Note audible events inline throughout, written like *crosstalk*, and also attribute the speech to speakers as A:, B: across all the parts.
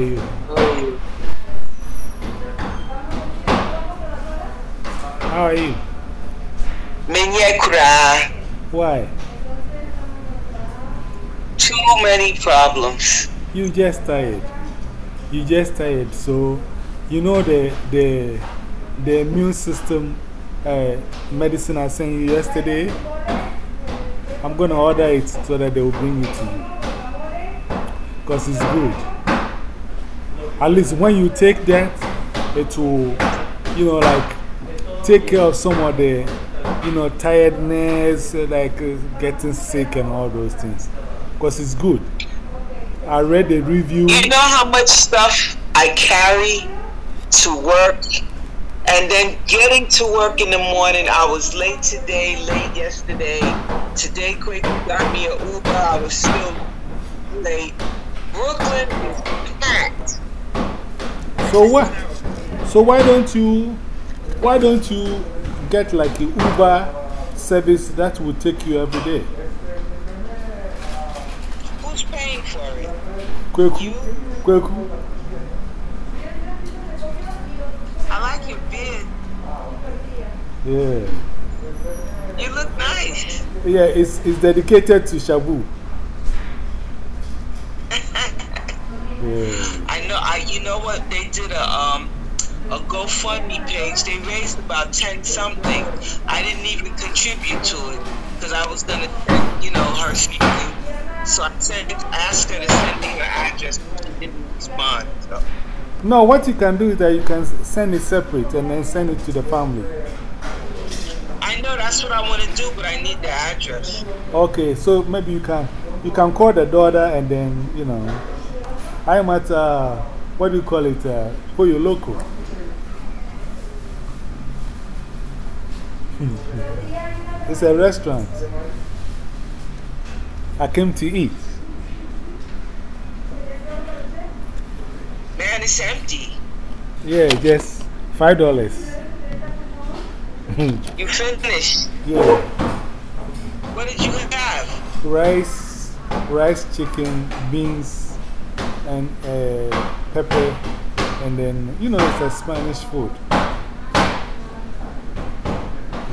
A: you?
B: How are you?
A: How are you? Why?
B: Too many problems.
A: You just tired. You just tired. So, you know the, the, the immune system uh, medicine I sent you yesterday? I'm going to order it so that they will bring it to you. Because it's good. At least when you take that, it will, you know, like take care of some of the, you know, tiredness, like uh, getting sick and all those things. Because it's good. I read the review.
B: You know how much stuff I carry to work? And then getting to work in the morning, I was late today, late yesterday. Today, quick got me an Uber. I was still late. Brooklyn is packed.
A: So what? So why don't you, why don't you get like a Uber service that will take you every day?
B: Who's paying for it?
A: Kweku? Kweku.
B: I like your beard.
A: Yeah.
B: You look nice.
A: Yeah, it's, it's dedicated to Shabu. Yeah.
B: I know. I. You know what? They did a um a GoFundMe page. They raised about ten something. I didn't even contribute to it because I was gonna, you know, her something. So I said, asked her to send me her address. She didn't respond. So
A: No, what you can do is that you can send it separate and then send it to the family.
B: I know that's what I want to do, but I need the address.
A: Okay, so maybe you can, you can call the daughter and then, you know, I'm at, uh, what do you call it, uh, Pollo Loco. *laughs* it's a restaurant. I came to eat.
B: Man, it's empty.
A: Yeah, just five dollars. *laughs*
B: You finished.
A: Yeah,
B: What did you have?
A: rice, rice, chicken, beans, and uh, pepper, and then, you know, it's a Spanish food.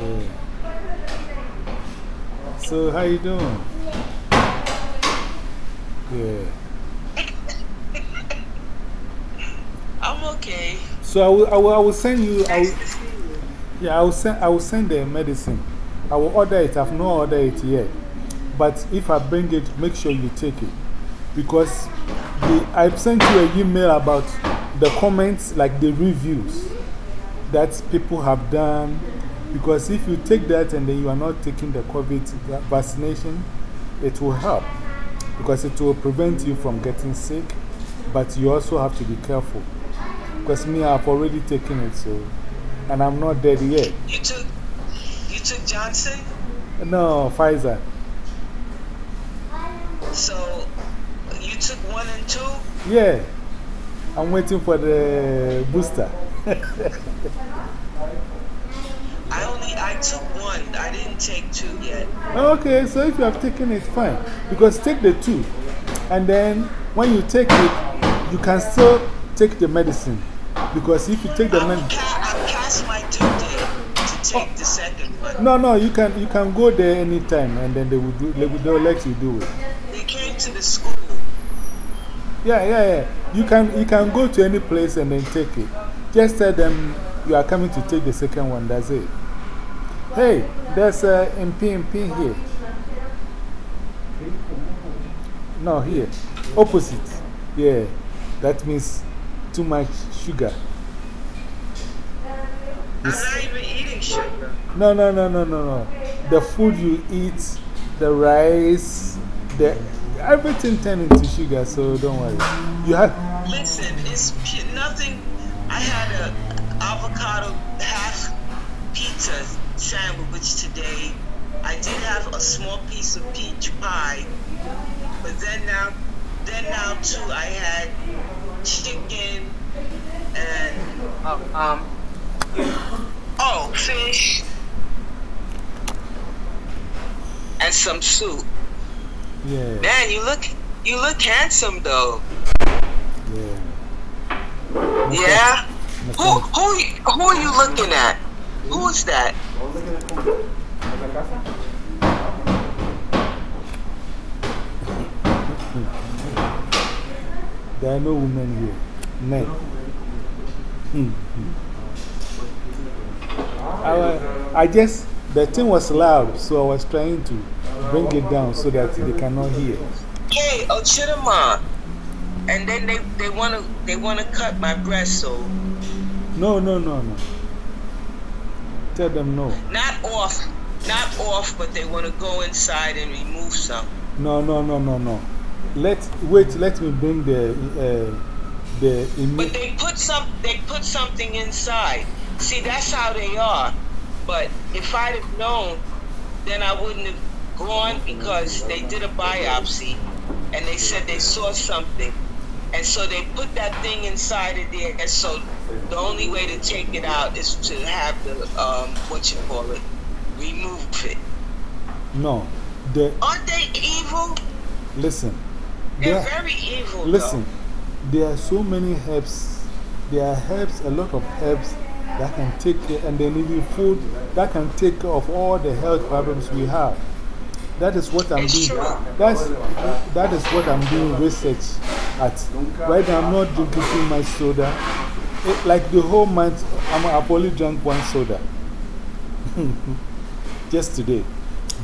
A: Yeah. So, how you doing? Yeah.
B: I'm okay.
A: So, I will, I will, I will send you. I will,
B: Nice to see you.
A: Yeah, I will, send, I will send the medicine. I will order it. I've not ordered it yet. But if I bring it, make sure you take it. Because the, I've sent you an email about the comments, like the reviews that people have done. Because if you take that and then you are not taking the COVID vaccination, it will help. Because it will prevent you from getting sick. But you also have to be careful. Because me, I've already taken it, so. And I'm not dead yet.
B: You took you took Johnson.
A: No, Pfizer.
B: So took one and two.
A: Yeah. I'm waiting for the booster.
B: I only I took one. I didn't take two yet.
A: okay, so if you have taken it, fine. Because take the two. And then when you take it, you can still take the medicine. Because if you take the medicine.
B: I'm past my date to take the second one.
A: No, no, you can, you can go there anytime and then they will, do, they will let you do it.
B: They came to the school.
A: Yeah, yeah, yeah. You can, you can go to any place and then take it. Just tell them you are coming to take the second one, that's it. Hey, there's a MP MP here. No, here. Opposite. Yeah. That means too much sugar.
B: I'm not even eating sugar.
A: No, no, no, no, no, no. The food you eat, the rice, the, everything turned into sugar, so don't worry. You have.
B: Listen, it's nothing. I had a avocado half pizza sandwich today. I did have a small piece of peach pie, but then now, then now too, I had chicken and uh, um, oh fish and some soup.
A: Yeah.
B: Man, you look you look handsome though.
A: Yeah.
B: Yeah? Who, who, who are you looking at? Who is that?
A: There are no women here. Men. Hmm. I, I just, the thing was loud, so I was trying to bring it down so that they cannot hear.
B: Hey, Ochidama. And then they, they want to they wanna cut my breast, so.
A: No, no, no, no. Tell them no.
B: Not off, not off, but they want to go inside and remove some.
A: No, no, no, no, no. Let, wait, let me bring the, uh, the
B: But they put some, they put something inside. See, that's how they are. But if I'd have known, then I wouldn't have gone because they did a biopsy and they said they saw something. And so they put that thing inside of there. And so the only way to take it out is to have the, um, what you call it, remove it.
A: No. The,
B: Aren't they evil?
A: listen.
B: They're
A: there-
B: very evil.
A: Listen, there are so many herbs. There are herbs, a lot of herbs that can take care, and then even food that can take care of all the health problems we have. That is what I'm
B: It's
A: doing.
B: true.
A: That's, that is what I'm doing research at. Right now, I'm not drinking too much soda. It, like the whole month, I'm, I've only drank one soda. *laughs* Just today.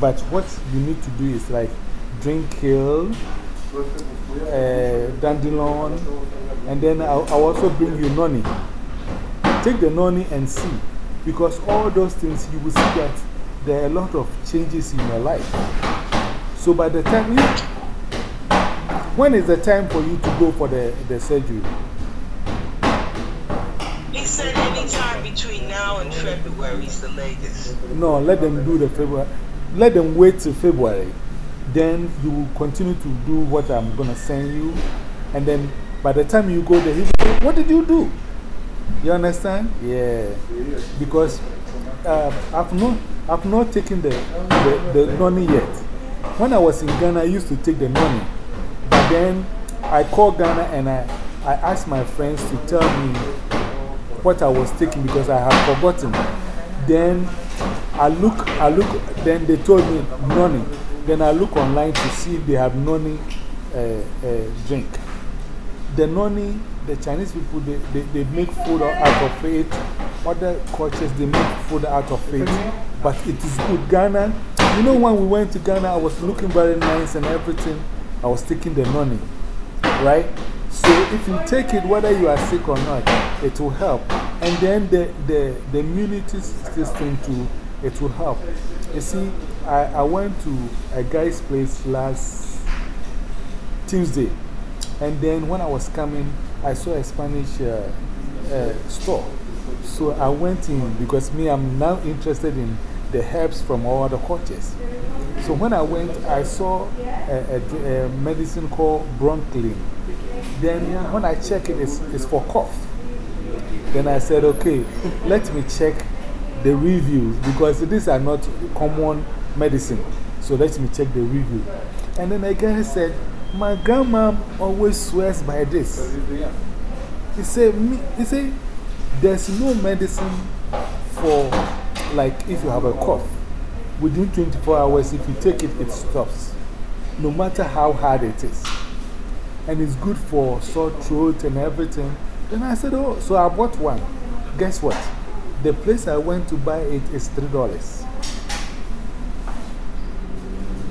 A: But what you need to do is like drink kale, uh, dandelion, and then I'll, I'll also bring you noni. Take the noni and see. Because all those things, you will see that there are a lot of changes in your life. So by the time you. When is the time for you to go for the, the surgery?
B: He said anytime between now and February is the latest.
A: No, let them do the February. Let them wait till February. Then you will continue to do what I'm going to send you. And then by the time you go there, say, What did you do? You understand? Yeah. Because uh, I've, not, I've not taken the, the, the noni yet. When I was in Ghana, I used to take the noni. But then I called Ghana and I, I asked my friends to tell me what I was taking because I had forgotten. Then I look, I look, then they told me noni. Then I look online to see if they have noni uh, uh, drink. The noni, the Chinese people, they, they, they make food out of it. Other cultures, they make food out of it. But it is good. Ghana, you know, when we went to Ghana, I was looking very nice and everything. I was taking the money, right? So if you take it, whether you are sick or not, it will help. And then the, the, the immunity system too, it will help. You see, I, I went to a guy's place last Tuesday. And then when I was coming, I saw a Spanish uh, uh, store. So I went in because me, I'm now interested in the herbs from all the cultures. So when I went, I saw a, a, a medicine called Bronchline. Then when I check it, it's, it's for cough. Then I said, okay, let me check the reviews because these are not common medicine. So let me check the review. And then the guy said, my grandma always swears by this. He said, me, he said, there's no medicine for, like, if you have a cough. Within 24 hours, if you take it, it stops. No matter how hard it is. And it's good for sore throat and everything. Then I said, oh, so I bought one. Guess what? The place I went to buy it is $3.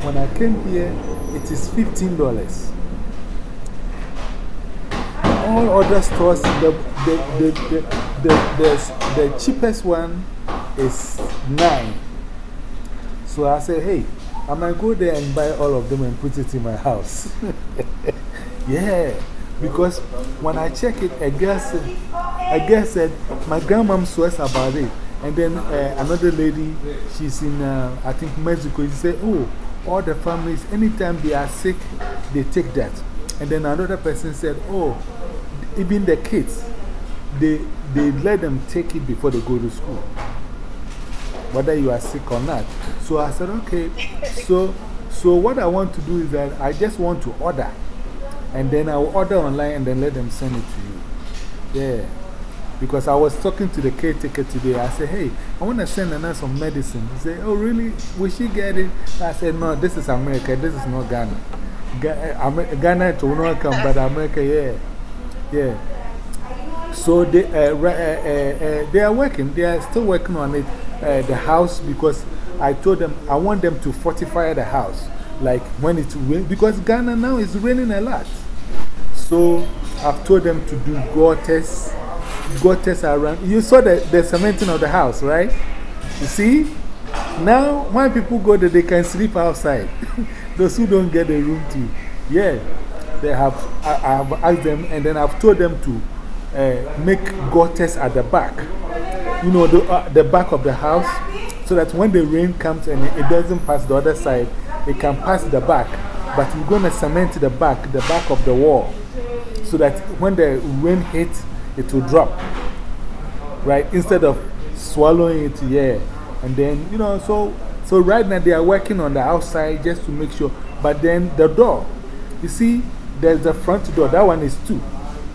A: When I came here, it is $15. All other stores, the, the, the, the, the, the, the cheapest one is 9 So I said, hey, I might go there and buy all of them and put it in my house. *laughs* yeah, because when I check it, a girl said, a girl said my grandmom swears about it. And then uh, another lady, she's in, uh, I think, Mexico, she said, oh, all the families, anytime they are sick, they take that. And then another person said, oh, even the kids, they, they let them take it before they go to school, whether you are sick or not. So I said, okay. So, so what I want to do is that I just want to order. And then I'll order online and then let them send it to you. Yeah. Because I was talking to the caretaker today. I said, hey, I want to send Nana some medicine. He said, oh, really? Will she get it? I said, no, this is America. This is not Ghana. Eh, Ghana, will not come, but America, yeah. Yeah. So they, uh, uh, uh, they are working. They are still working on it, the house, because I told them I want them to fortify the house. Like when it's rain, because Ghana now is raining a lot. So I've told them to do gutters, gutters around. You saw the, the cementing of the house, right? You see? Now, when people go there, they can sleep outside. *laughs* Those who don't get a room to, yeah, they have, I, I have asked them and then I've told them to uh, make gutters at the back. You know, the, uh, the back of the house, so that when the rain comes and it doesn't pass the other side, it can pass the back. But we're going to cement the back, the back of the wall so that when the rain hits, it will drop. Right? Instead of swallowing it, yeah. And then, you know, so, so right now they are working on the outside just to make sure. But then the door, you see, there's the front door, that one is two.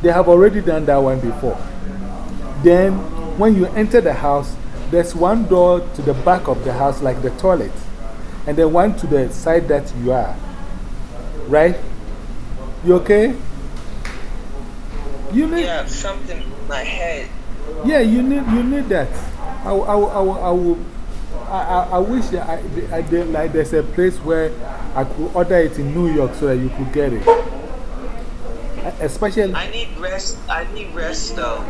A: They have already done that one before. Then, when you enter the house, there's one door to the back of the house, like the toilet, and then one to the side that you are. Right? You okay?
B: You need yeah, something in my head.
A: Yeah, you need, you need that. I, I, I, I, will, I, I, I wish that I, I did, like there's a place where I could order it in New York so that you could get it. Especially.
B: I need rest. I need rest though.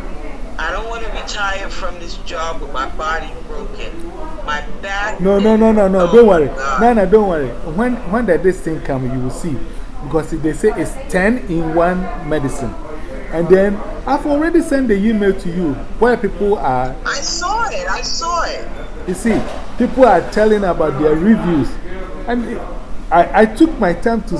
B: I don't want to retire from this job with my body broken. My back.
A: No, no, no, no, no. Oh don't worry. No, no, don't worry. When, when this thing comes, you will see. Because they say it's 10 in 1 medicine. And then I've already sent the email to you where people are.
B: I saw it. I saw it.
A: You see, people are telling about their reviews. And I, I took my time to,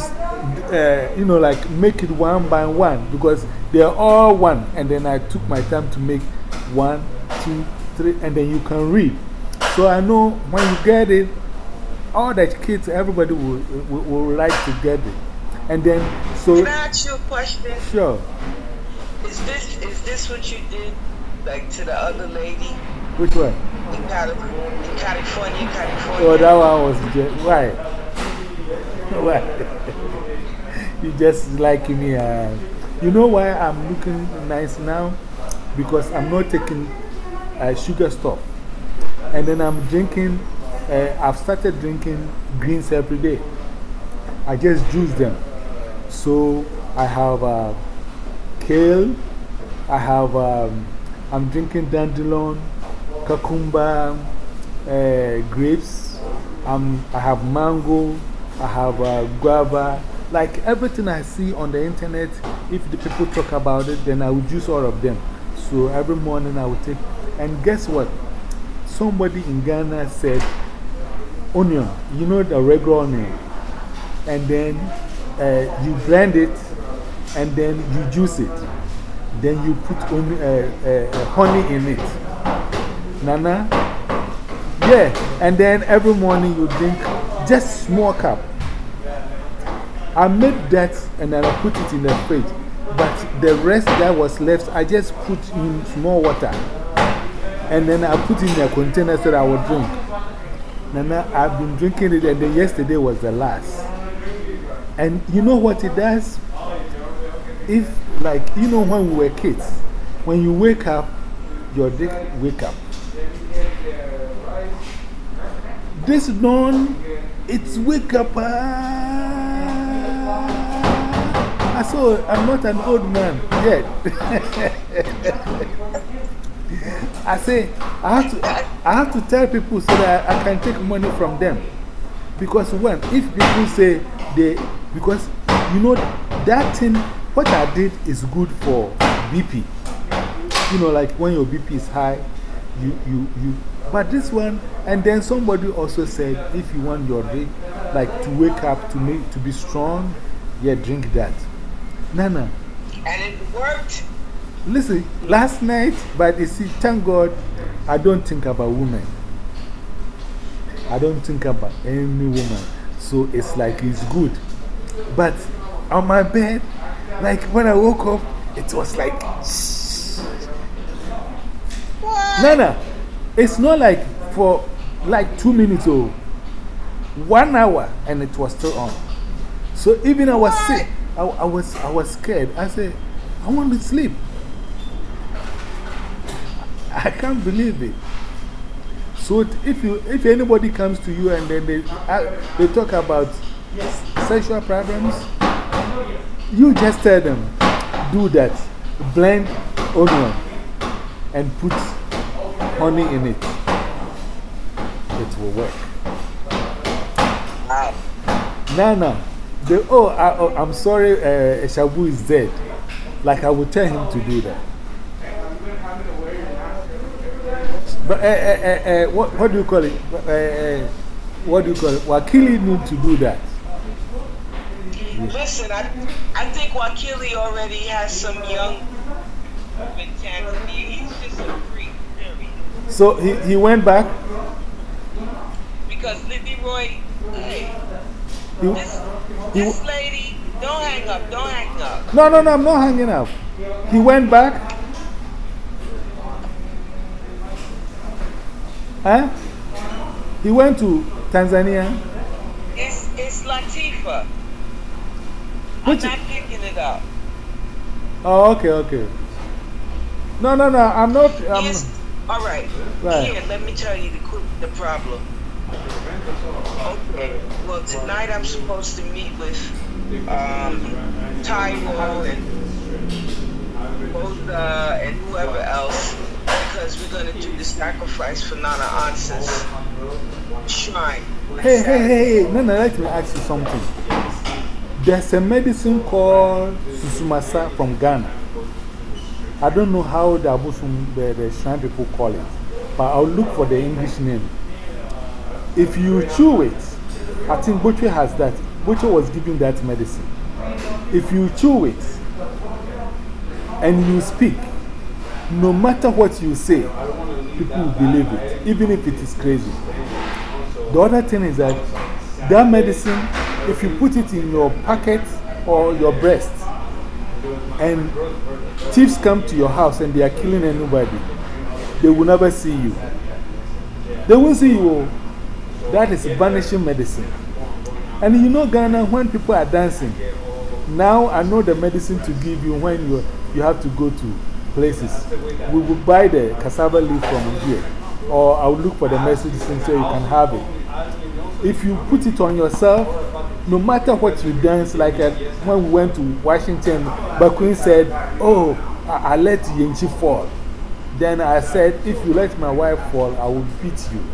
A: uh, you know, like make it one by one because they're all one. And then I took my time to make one, two, three, and then you can read. So I know when you get it, all the kids, everybody will, will, will like to get it. And then, so.
B: Can I ask you a question?
A: Sure.
B: Is this is this what you did, like to the other lady?
A: Which one?
B: In, California, in California, California.
A: Oh, that one was just right. Why? *laughs* you just like me. Uh, you know why I'm looking nice now? Because I'm not taking uh, sugar stuff. And then I'm drinking, uh, I've started drinking greens every day. I just juice them. So I have uh, kale. I have, um, I'm drinking dandelion, cucumber, uh, grapes. I have mango. I have guava. Like everything I see on the internet, if the people talk about it, then I will use all of them. So every morning I will take. And guess what? Somebody in Ghana said, onion, you know the regular onion. And then uh, you blend it and then you juice it. Then you put on, uh, uh, honey in it. Nana? Yeah, and then every morning you drink just small cup. I made that and then I put it in the fridge. But the rest that was left, I just put in small water. And then I put in a container so that I would drink. Nana, I've been drinking it, and then yesterday was the last. And you know what it does? if, like, you know, when we were kids, when you wake up, your dick wake up. This dawn, it's wake up. Ah. I saw, I'm not an old man yet. I say, I have, to, I have to tell people so that I can take money from them. Because when, if people say they, because you know, that thing what I did is good for BP. You know, like when your BP is high, you, you, you. But this one, and then somebody also said if you want your day, like to wake up, to, make, to be strong, yeah, drink that. Nana.
B: And it worked.
A: Listen, last night, but you see, thank God, I don't think about women. I don't think about any woman. So it's like it's good. But on my bed, like when I woke up, it was like, Nana, it's not like for like two minutes or one hour and it was still on. So even I was sick, I, I, was, I was scared. I said, I want to sleep. I can't believe it. So if, you, if anybody comes to you and then they, they talk about sexual problems, you just tell them, do that. Blend onion and put honey in it. It will work. No, no. Oh, I, oh, I'm sorry, uh, Shabu is dead. Like I would tell him to do that. But uh, uh, uh, what, what do you call it? what do you call it? Wakili need to do that.
B: Listen, I, I think Wakili already has some young in He's just a freak, period.
A: So he, he went back?
B: Because Libby Roy, hey, he, this, this lady, don't hang up, don't hang up.
A: No, no, no, I'm not hanging up. He went back? Huh? He went to Tanzania?
B: It's, it's Latifa. Which, I'm not picking it up.
A: Oh, okay, okay. No, no, no, I'm not. I'm,
B: yes. All right. right. Here, let me tell you the, the problem. Okay. Well, tonight I'm supposed to meet with um, and both uh, and whoever else because we're to do the sacrifice for Nana Ansa's shrine.
A: Hey, hey, hey, hey, Nana, let me ask you something. There's a medicine called Susumasa from Ghana. I don't know how the Abusum, the, the Shrine people call it, but I'll look for the English name. If you chew it, I think Butcher has that. Butcher was giving that medicine. If you chew it and you speak, no matter what you say, people will believe it, even if it is crazy. The other thing is that that medicine if you put it in your pocket or your breast, and thieves come to your house and they are killing anybody, they will never see you. They won't see you. That is vanishing medicine. And you know, Ghana, when people are dancing, now I know the medicine to give you when you, you have to go to places. We will buy the cassava leaf from here, or I'll look for the medicine so you can have it. If you put it on yourself, no matter what you dance, like uh, when we went to Washington, Bakwin said, Oh, I, I let Yenchi fall. Then I said, If you let my wife fall, I will beat you.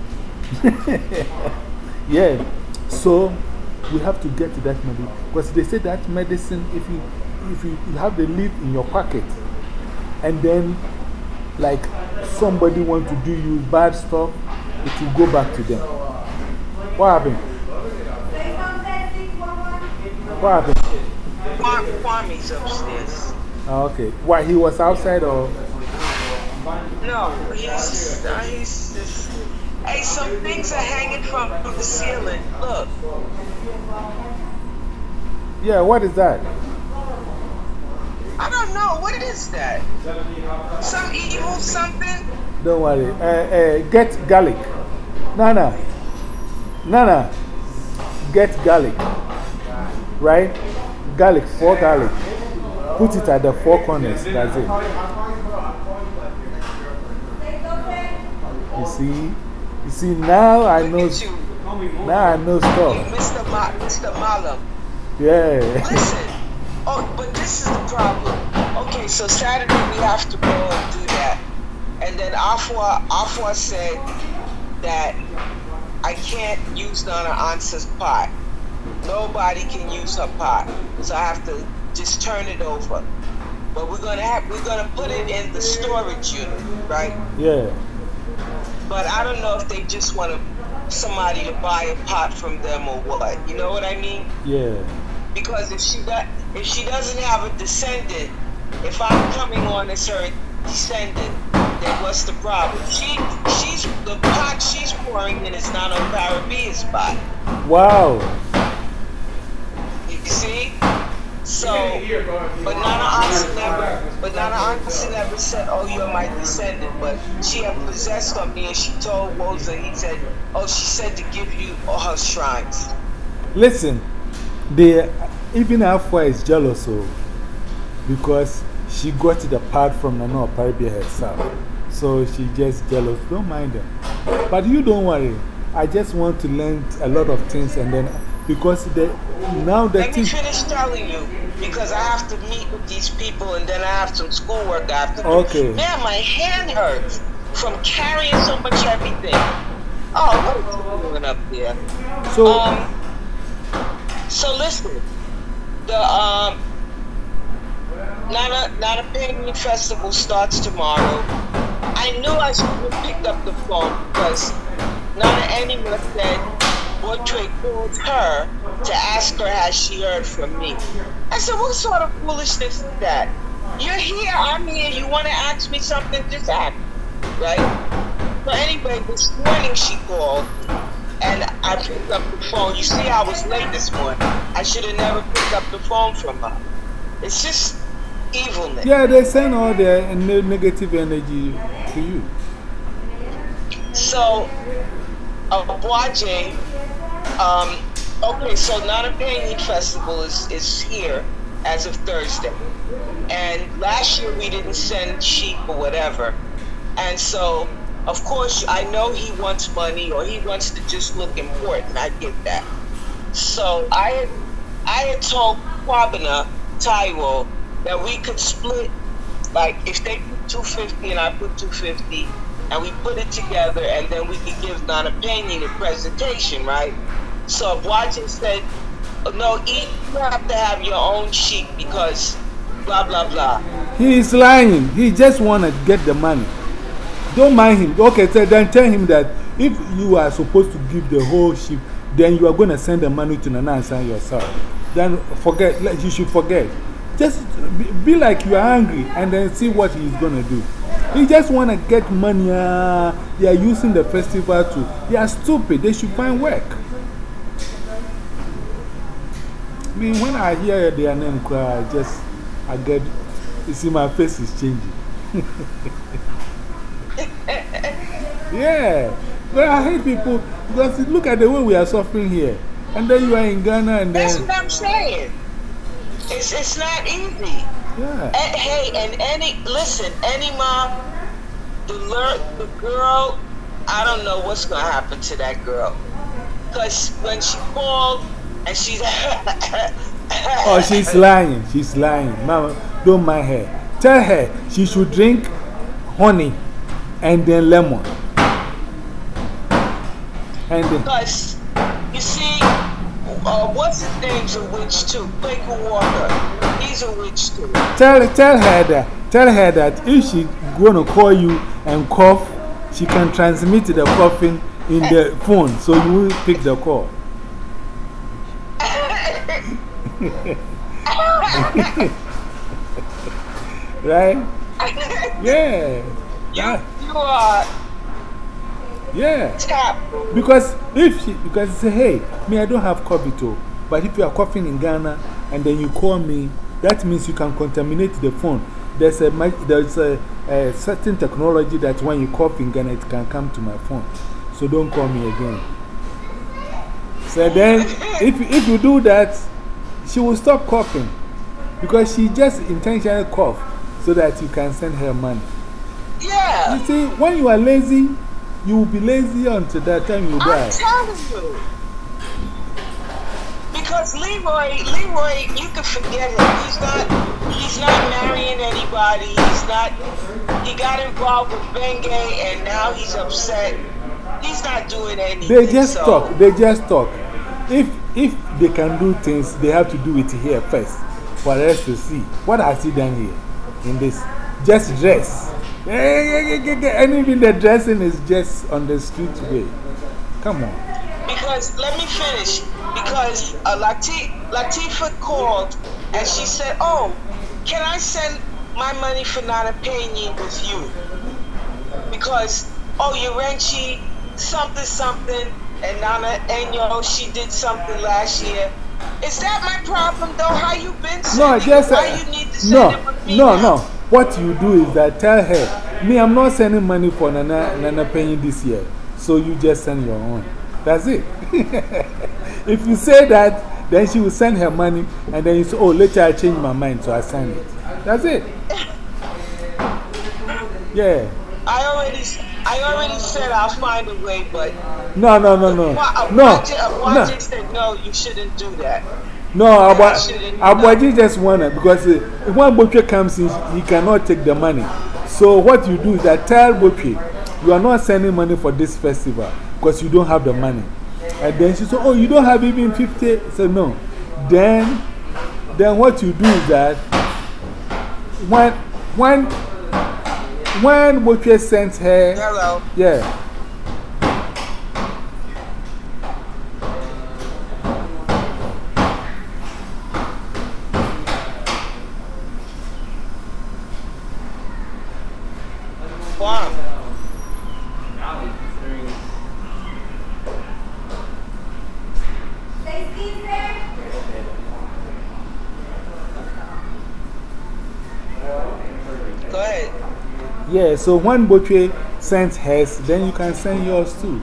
A: *laughs* yeah. So we have to get to that medicine. Because they say that medicine, if you, if you, you have the leaf in your pocket, and then like somebody want to do you bad stuff, it will go back to them. What happened? What happened?
B: Kwame's upstairs.
A: Oh, okay. Why, he was outside or?
B: No, he's, uh, he's. Hey, some things are hanging from, from the ceiling. Look.
A: Yeah, what is that?
B: I don't know. What is that? Some evil something?
A: Don't worry. Uh, uh, get garlic. Nana. Nana. Get garlic right? Garlic, four garlic. Put it at the four corners. That's it. You see? You see, now I know. Now I know stuff.
B: Mr. Ma Mr. Malam.
A: Yeah.
B: Listen. Oh, but this is the problem. Okay, so Saturday we have to go and do that. And then Afua, Afua said that I can't use Nana Ansa's pot. Nobody can use her pot, so I have to just turn it over. But we're gonna have we're gonna put it in the storage unit, right?
A: Yeah.
B: But I don't know if they just want somebody to buy a pot from them or what. You know what I mean?
A: Yeah.
B: Because if she got if she doesn't have a descendant, if I'm coming on as her descendant, then what's the problem? She she's the pot she's pouring in is not on Parabia's pot.
A: Wow.
B: You see? So, but Nana Ansa never, but Nana Johnson never said, "Oh, you're my descendant," but she had possessed on me, and she told Woza, he said, "Oh, she said to give you all her shrines."
A: Listen, the even Afua is jealous, of, because she got the part from Nana Paribia herself. So she just jealous. Don't mind them. But you don't worry. I just want to learn a lot of things and then because the, now the
B: Let me finish telling you because I have to meet with these people and then I have some schoolwork I have to do.
A: Okay.
B: Man, my hand hurts from carrying so much everything. Oh, what is going up there?
A: So,
B: um, so listen, the um, Nana Nana Penguin Festival starts tomorrow. I knew I should have picked up the phone because Nana Anima said Boytre called her to ask her has she heard from me. I said, what sort of foolishness is that? You're here, I'm here, you want to ask me something, just ask, right? So anyway, this morning she called and I picked up the phone. You see, I was late this morning. I should have never picked up the phone from her. It's just evilness.
A: yeah, they send all their negative energy to you.
B: So, Boaje, um, okay, so Not Nana Painting Festival is, is here as of Thursday. And last year we didn't send sheep or whatever. And so, of course, I know he wants money or he wants to just look important. I get that. So I had, I had told Kwabena, Taiwo, that we could split, like if they put 250 and I put 250, and we put it together, and then we could give Nana Penny the presentation, right? So Wajin said, no, eat, you have to have your own sheep because blah, blah, blah.
A: He is lying. He just want to get the money. Don't mind him. Okay, so then tell him that if you are supposed to give the whole sheep, then you are going to send the money to Nana and yourself. Then forget, you should forget. Just be, like you are angry and then see what he's going to do. He just want to get money. Uh, they are using the festival to. They are stupid. They should find work. I mean, when I hear their name cry, I just, I get, you see, my face is changing. *laughs* yeah. But I hate people because look at the way we are suffering here. And then you are in Ghana and
B: That's
A: then.
B: what I'm saying. It's, it's not easy.
A: Yeah.
B: And, hey, and any, listen, any mom, the, the girl, I don't know what's going to happen to that girl. Because when she called and she's. *laughs*
A: Oh, she's lying. She's lying. Mama, don't mind her. Tell her she should drink honey and then lemon. And then,
B: Because, you see, uh, what's his name's a witch too? Quaker Walker. He's a witch too.
A: tell, tell her that, tell her that if she's going to call you and cough, she can transmit the coughing in the phone so you will pick the call. *laughs* right? Yeah.
B: You, you are
A: Yeah.
B: tapped.
A: Because if she, because say, hey, me, I don't have COVID, too. But if you are coughing in Ghana and then you call me, that means you can contaminate the phone. There's a, there's a, a certain technology that when you cough in Ghana, it can come to my phone. So don't call me again. So then, if, if you do that, she will stop coughing. Because she just intentionally cough so that you can send her money.
B: Yeah.
A: You see, when you are lazy, you will be lazy until that time you die.
B: I'm telling you. Because Leroy, Leroy, you can forget him. He's not, he's not marrying anybody. He's not, he got involved with Bengay and now he's upset. He's not doing anything.
A: They just
B: so-
A: talk. They just talk. If, if they can do things, they have to do it here first for us to see. What has he done here in this? Just dress. And even the dressing is just on the street way. Come on.
B: Because, let me finish. Because uh, Latif, Latifa called and she said, Oh, can I send my money for Nana Penny with you? Because, oh, your Renchi, something, something, and Nana Enyo, she did something last year. Is that my problem, though? How you been
A: No,
B: sending
A: just
B: it? Why you need to send
A: no,
B: it with me
A: no,
B: now?
A: no. what you do is that tell her, me, I'm not sending money for Nana, Nana paying this year. So you just send your own. That's it. *laughs* if you say that, then she will send her money and then you say, oh, later I change my mind, so I send it. That's it. *laughs* Yeah.
B: I already, I already said I'll find a way, but.
A: No, no, no, no. No.
B: Wajid said, no, you shouldn't do that.
A: No, Abuaji just wanted because uh, when Botwe comes in, he cannot take the money. So, what you do is that tell Botwe, you are not sending money for this festival because you don't have the money. And then she said, Oh, you don't have even 50? I said, No. Then, then what you do is that when, when, when Botwe sends her,
B: Hello.
A: yeah.
B: Wow. Go ahead.
A: Yeah, so when Botwe sends hers, then you can send yours too.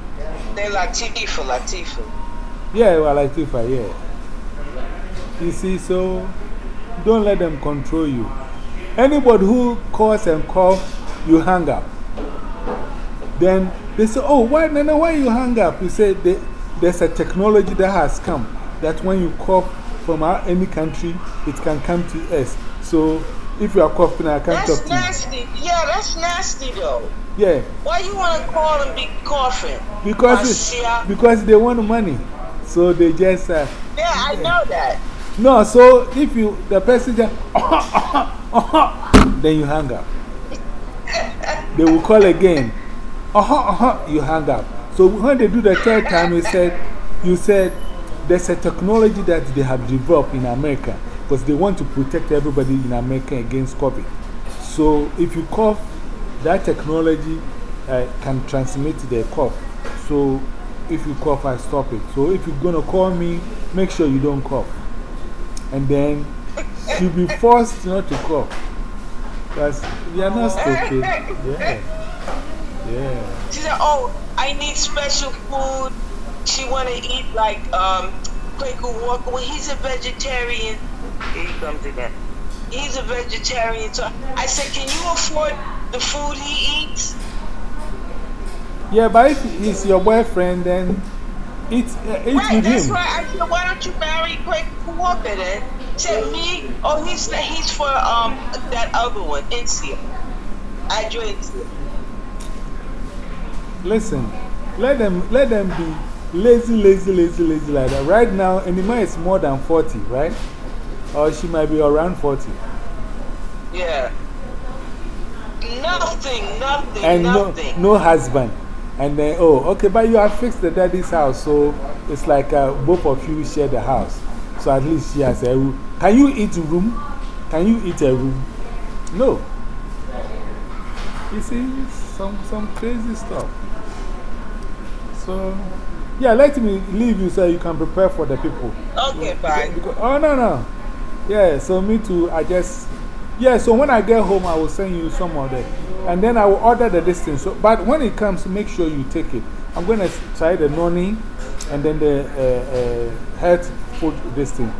B: They're Latifa, Latifa.
A: Yeah, well, like Tifa, yeah. You see, so don't let them control you. Anybody who calls and calls, you hang up. Then they say, Oh, why, Nana, why you hang up? You say, they, There's a technology that has come that when you call from our, any country, it can come to us. So if you are coughing, I can't
B: That's
A: talk to you.
B: That's nasty. Yeah, that's nasty though.
A: Yeah,
B: Why you want to call and be coughing?
A: because,
B: Marcia.
A: because they want money. So they just. Uh,
B: Yeah, I know that.
A: No, so if you, the person just, *coughs* then you hang up. *laughs* They will call again. Uh huh, uh huh, you hang up. So when they do the third time, you said, you said, there's a technology that they have developed in America because they want to protect everybody in America against COVID. So if you cough, that technology uh, can transmit the cough. So if you cough, I stop it. So if you're going to call me, make sure you don't cough. And then she'll be forced not to cough. Because you are not stupid. Yeah. Yeah.
B: She said, "Oh, I need special food." She want to eat like um, Quaker Walker. Well, he's a vegetarian. Here he comes again. He's a vegetarian. So I said, "Can you afford the food he eats?"
A: Yeah, but if he's your boyfriend, then eat, uh, eat
B: Right.
A: with
B: That's
A: him.
B: why I said, "Why don't you marry Quaker Walker then?" She Said me. Oh, he's he's for um that other one, Insia. I joined Insia.
A: Listen, let them, let them be lazy, lazy, lazy, lazy like that. Right now, Anima is more than 40, right? Or she might be around 40.
B: Yeah. Nothing. Nothing.
A: And no,
B: nothing.
A: no husband. And then, oh, okay, but you have fixed the daddy's house, so it's like uh, both of you share the house. So at least she has a room. Can you eat a room? Can you eat a room? No. You see, some, some crazy stuff. So, yeah, let me leave you so you can prepare for the people.
B: Okay, bye.
A: Because, oh, no, no. Yeah, so me too. I just, yeah, so when I get home, I will send you some of. And then I will order the distance. So, but when it comes, make sure you take it. I'm going to try the noni and then the uh, uh, health food thing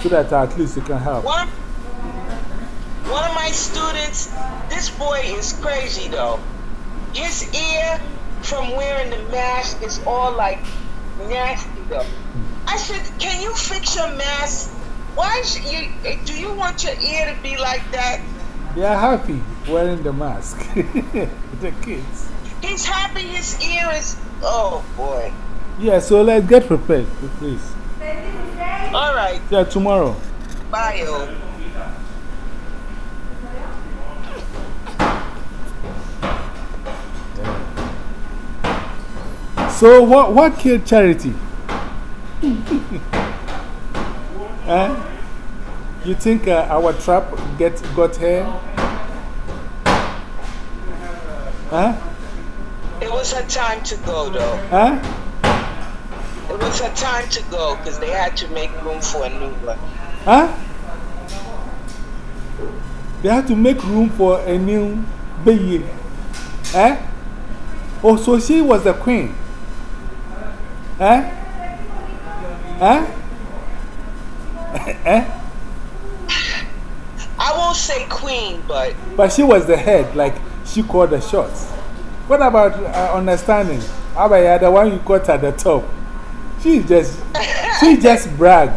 A: so that at least you can help.
B: One, one of my students, this boy is crazy though. His ear from wearing the mask is all like nasty though. I said, can you fix your mask? Why you, eh, do you want your ear to be like that?
A: They are happy wearing the mask. *laughs* the kids.
B: He's happy his ear is, oh boy.
A: Yeah, so let's get prepared, please.
B: All right,
A: Yeah, tomorrow.
B: bye yo.
A: So, what, what killed Charity? Eh? You think uh, our trap get, got her? Huh?
B: It was her time to go though.
A: Huh?
B: It was her time to go because they had to make room for a new one.
A: Huh? They had to make room for a new baby. Eh? Oh, so she was the queen. Eh? Eh? Eh?
B: I won't say queen, but.
A: But she was the head, like she called the shots. What about uh, understanding? Abaya, the one you caught at the top. She just, she *laughs* just brag.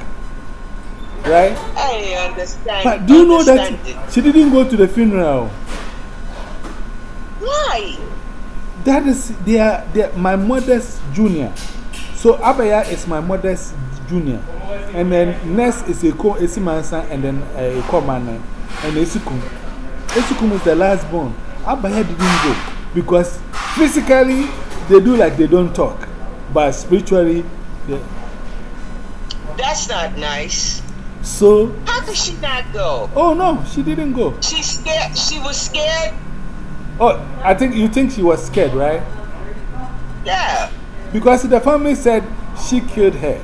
A: Right?
B: I understand.
A: But do you know that she didn't go to the funeral?
B: Why?
A: That is, they are, they are my mother's junior. So Abaya is my mother's junior. And then next is a Eko, Esimansa, and then uh, Eko Mana, and Esikum. Esikum is the last born. Abaya didn't go because physically they do like they don't talk, but spiritually, they.
B: That's not nice.
A: So.
B: How could she not go?
A: Oh no, she didn't go.
B: She scared. She was scared.
A: Oh, I think you think she was scared, right?
B: Yeah.
A: Because the family said she killed her.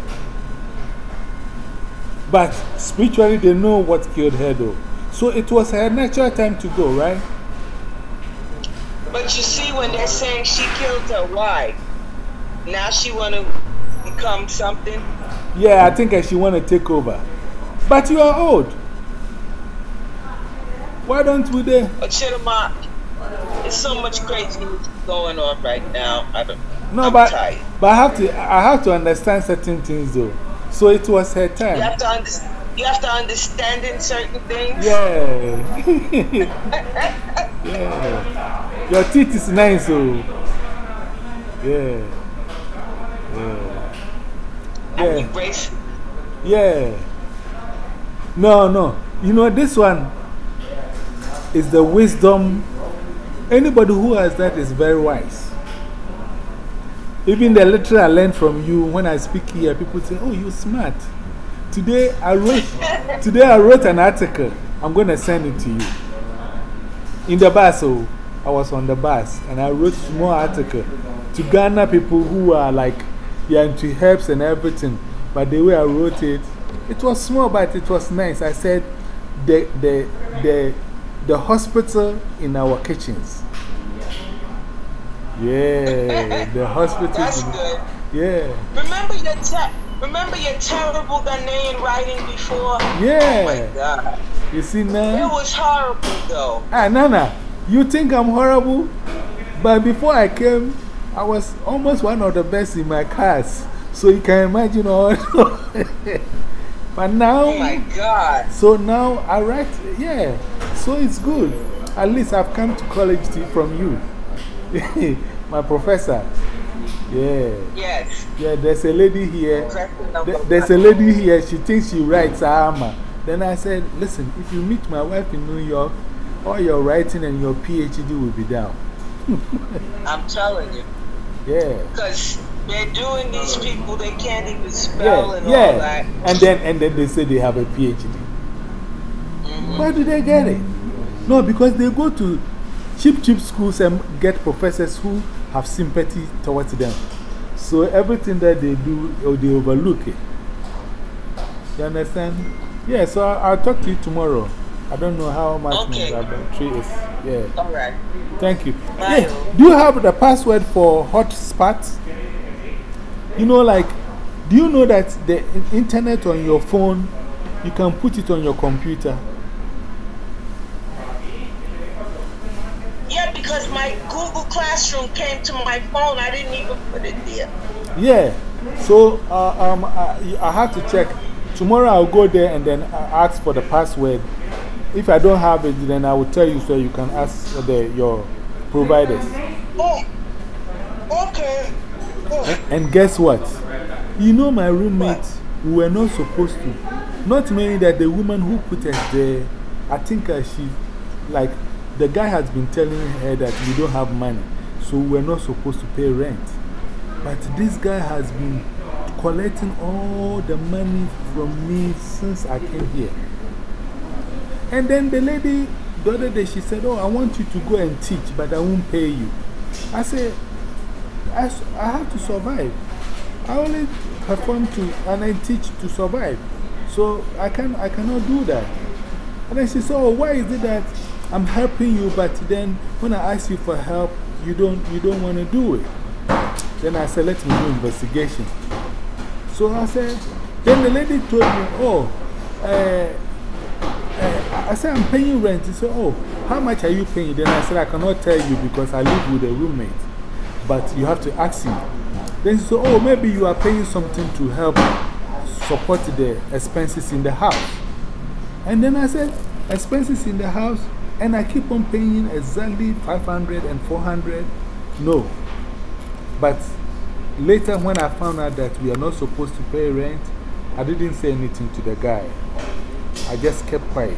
A: But spiritually, they know what killed her, though. So it was her natural time to go, right?
B: But you see, when they're saying she killed her, why? Now she want to become something?
A: Yeah, I think I she want to take over. But you are old. Why don't we there?
B: But Chidama, there's so much crazy going on right now. I don't,
A: no,
B: I'm
A: but,
B: tired.
A: but I have, to, I have to understand certain things, though. So it was her time.
B: You have to, understand. you have to understand in certain things.
A: Yeah. *laughs* yeah. Your teeth is nice, oh. Yeah. Yeah.
B: Yeah.
A: Yeah. No, no. You know, this one is the wisdom. Anybody who has that is very wise. Even the little I learned from you when I speak here, people say, Oh, you're smart. Today I wrote, today I wrote an article. I'm going to send it to you. In the bus, oh, I was on the bus and I wrote small article to Ghana people who are like, yeah, into herbs and everything. But the way I wrote it, it was small, but it was nice. I said, the, the, the, the hospital in our kitchens. Yeah, the hospital.
B: That's good.
A: Yeah.
B: Remember your, remember your terrible Ghanaian writing before?
A: Yeah.
B: Oh my God.
A: You see now?
B: It was horrible though.
A: Ah, Nana, you think I'm horrible? But before I came, I was almost one of the best in my class. So you can imagine all. *laughs* but now.
B: Oh my God.
A: So now I write, yeah. So it's good. At least I've come to college to, from you. *laughs* my professor. Yeah.
B: Yes.
A: Yeah, there's a lady here. There's a lady here. She thinks she writes Ama. Then I said, listen, if you meet my wife in New York, all your writing and your PhD will be down. *laughs*
B: I'm telling you.
A: Yeah.
B: Because they're doing these people, they can't even spell
A: yeah,
B: and
A: yeah.
B: all that.
A: And then, and then they say they have a PhD.
B: -hmm.
A: Where do they get it? No, because they go to cheap, cheap schools and get professors who have sympathy towards them. So everything that they do, or they overlook it. You understand? Yeah, so I'll, I'll talk to you tomorrow. I don't know how much
B: okay.
A: my battery is. Yeah.
B: All right.
A: Thank you.
B: Bye.
A: Yeah. Oh. Do you have the password for hotspots? You know, like, do you know that the internet on your phone, you can put it on your computer?
B: Yeah, because my Classroom came to my phone. I didn't even put it there.
A: Yeah. So uh, um, I, I have to check. Tomorrow I'll go there and then ask for the password. If I don't have it, then I will tell you so you can ask the, your providers.
B: Oh, okay. Oh.
A: And guess what? You know, my roommate, we were not supposed to. Not knowing that the woman who put us there, I think uh, she, like, the guy has been telling her that we don't have money, so we're not supposed to pay rent. But this guy has been collecting all the money from me since I came here. And then the lady, the other day, she said, Oh, I want you to go and teach, but I won't pay you. I said, I, I have to survive. I only perform to and I teach to survive. So I, can, I cannot do that. And then she said, Oh, why is it that I'm helping you, but then when I ask you for help, you don't, you don't want to do it? Then I said, Let me do investigation. So I said, Then the lady told me, Oh, uh, uh, I said, I'm paying rent. She said, Oh, how much are you paying? Then I said, I cannot tell you because I live with a roommate, but you have to ask him. Then she said, Oh, maybe you are paying something to help support the expenses in the house. And then I said, Expenses in the house, and I keep on paying exactly 500 and 400. No. But later, when I found out that we are not supposed to pay rent, I didn't say anything to the guy. I just kept quiet.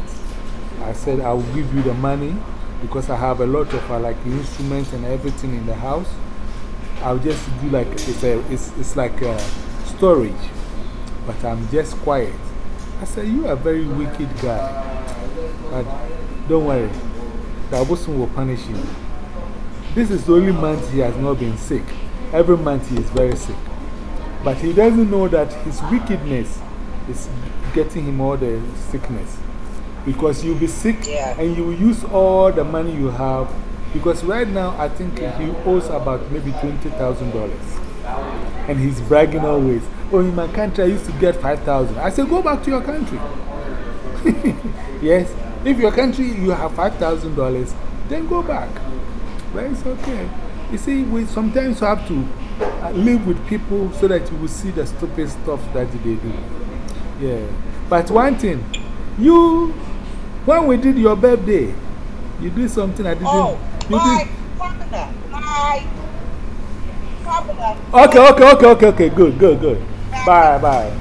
A: I said, I will give you the money because I have a lot of uh, like instruments and everything in the house. I'll just do like it's, a, it's, it's like a storage, but I'm just quiet. I said, You are a very wicked guy. But don't worry, the Abosun will punish you. This is the only month he has not been sick. Every month he is very sick. But he doesn't know that his wickedness is getting him all the sickness. Because you'll be sick and you will use all the money you have. Because right now, I think he owes about maybe $20,000. And he's bragging always. Oh, in my country, I used to get 5000 I said, go back to your country. *laughs* yes. If your country, you have $5,000, then go back. But it's okay. You see, we sometimes have to uh, live with people so that you will see the stupid stuff that they do. Yeah. But one thing, you, when we did your birthday, you did something I didn't.
B: Oh,
A: you
B: my partner, my.
A: Okay, okay, okay, okay, okay, good, good, good. Bye, bye.